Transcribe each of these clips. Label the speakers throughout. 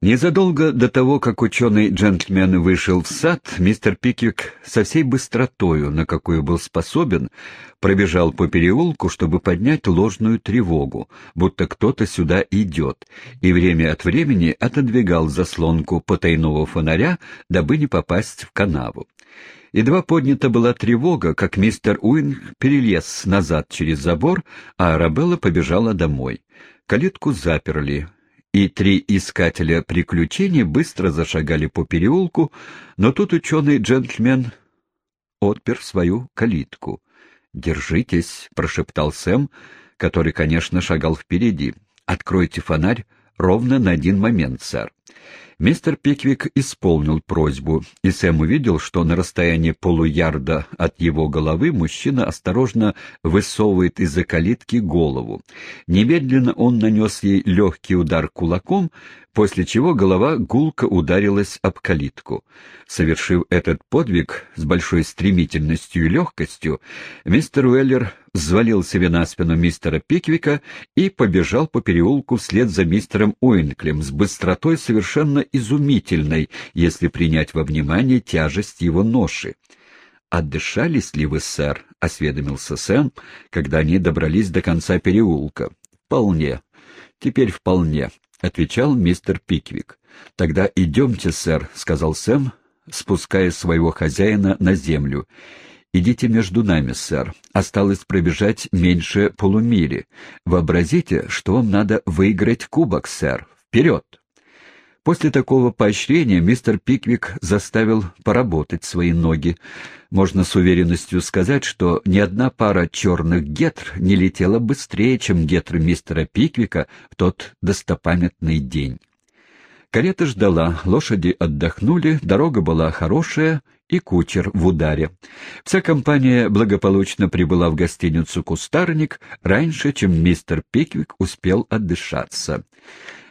Speaker 1: Незадолго до того, как ученый-джентльмен вышел в сад, мистер Пиквик со всей быстротою, на какую был способен, пробежал по переулку, чтобы поднять ложную тревогу, будто кто-то сюда идет, и время от времени отодвигал заслонку потайного фонаря, дабы не попасть в канаву. Едва поднята была тревога, как мистер Уинг перелез назад через забор, а Арабелла побежала домой. Калитку заперли, и три искателя приключений быстро зашагали по переулку, но тут ученый-джентльмен отпер свою калитку. «Держитесь», — прошептал Сэм, который, конечно, шагал впереди. «Откройте фонарь ровно на один момент, сэр». Мистер Пиквик исполнил просьбу, и Сэм увидел, что на расстоянии полуярда от его головы мужчина осторожно высовывает из-за калитки голову. Немедленно он нанес ей легкий удар кулаком, после чего голова гулко ударилась об калитку. Совершив этот подвиг с большой стремительностью и легкостью, мистер Уэллер взвалил себе на спину мистера Пиквика и побежал по переулку вслед за мистером Уинклем с быстротой совершенно изумительной, если принять во внимание тяжесть его ноши. «Отдышались ли вы, сэр?» — осведомился Сэм, когда они добрались до конца переулка. «Вполне. Теперь вполне», — отвечал мистер Пиквик. «Тогда идемте, сэр», — сказал Сэм, спуская своего хозяина на землю. «Идите между нами, сэр. Осталось пробежать меньше полумили. Вообразите, что вам надо выиграть кубок, сэр. Вперед!» После такого поощрения мистер Пиквик заставил поработать свои ноги. Можно с уверенностью сказать, что ни одна пара черных гетр не летела быстрее, чем гетры мистера Пиквика в тот достопамятный день. Карета ждала, лошади отдохнули, дорога была хорошая и кучер в ударе. Вся компания благополучно прибыла в гостиницу «Кустарник» раньше, чем мистер Пиквик успел отдышаться.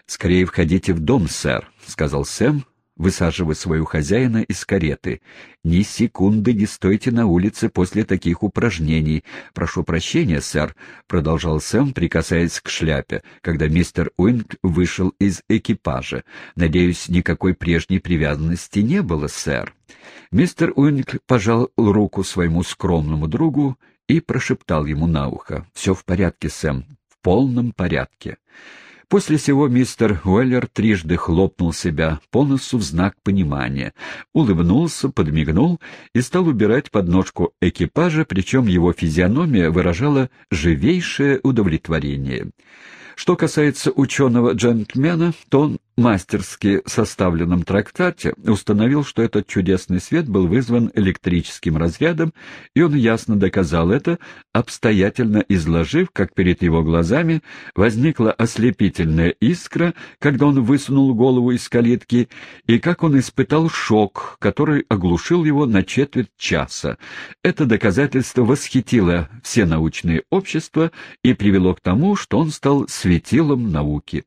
Speaker 1: «Скорее входите в дом, сэр», — сказал Сэм, высаживая своего хозяина из кареты. «Ни секунды не стойте на улице после таких упражнений. Прошу прощения, сэр», — продолжал Сэм, прикасаясь к шляпе, когда мистер Уинкль вышел из экипажа. «Надеюсь, никакой прежней привязанности не было, сэр». Мистер Уинкль пожал руку своему скромному другу и прошептал ему на ухо. «Все в порядке, Сэм, в полном порядке». После всего мистер Уэллер трижды хлопнул себя по носу в знак понимания, улыбнулся, подмигнул и стал убирать подножку экипажа, причем его физиономия выражала живейшее удовлетворение. Что касается ученого-джентльмена, то он мастерски составленном трактате установил, что этот чудесный свет был вызван электрическим разрядом, и он ясно доказал это, обстоятельно изложив, как перед его глазами возникла ослепительная искра, когда он высунул голову из калитки, и как он испытал шок, который оглушил его на четверть часа. Это доказательство восхитило все научные общества и привело к тому, что он стал светилом науки.